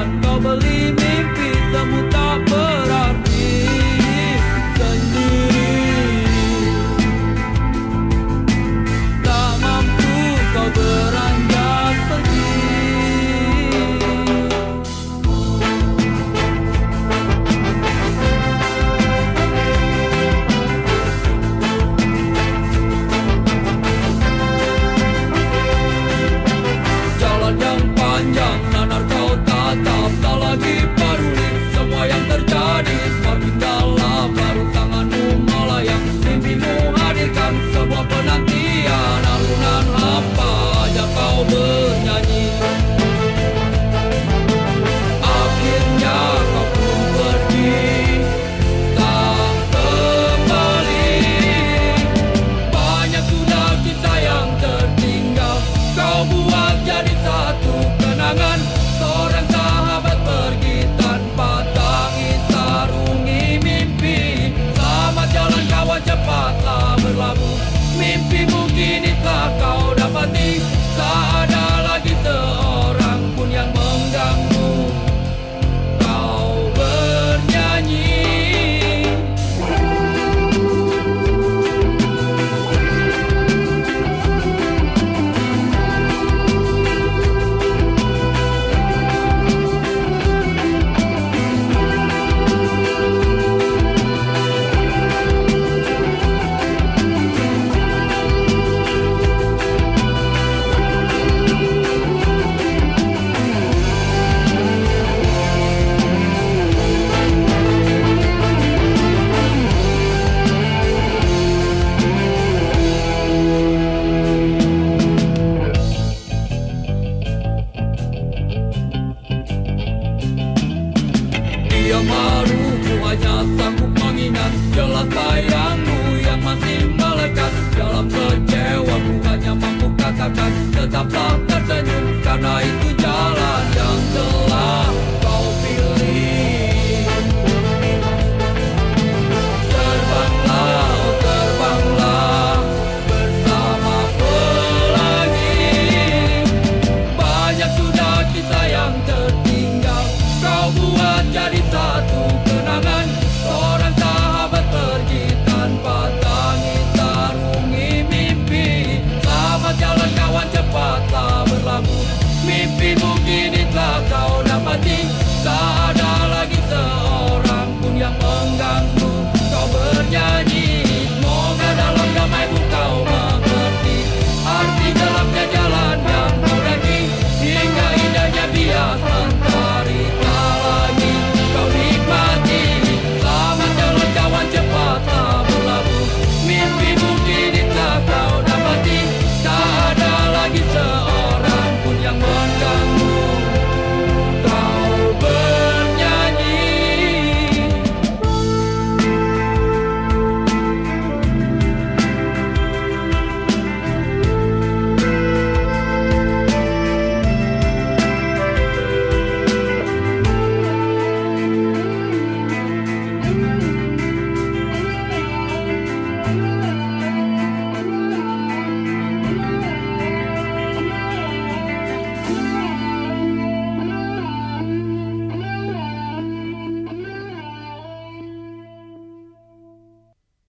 one, go believe Sangha. yang tertinggal. Kau buat jadi satu.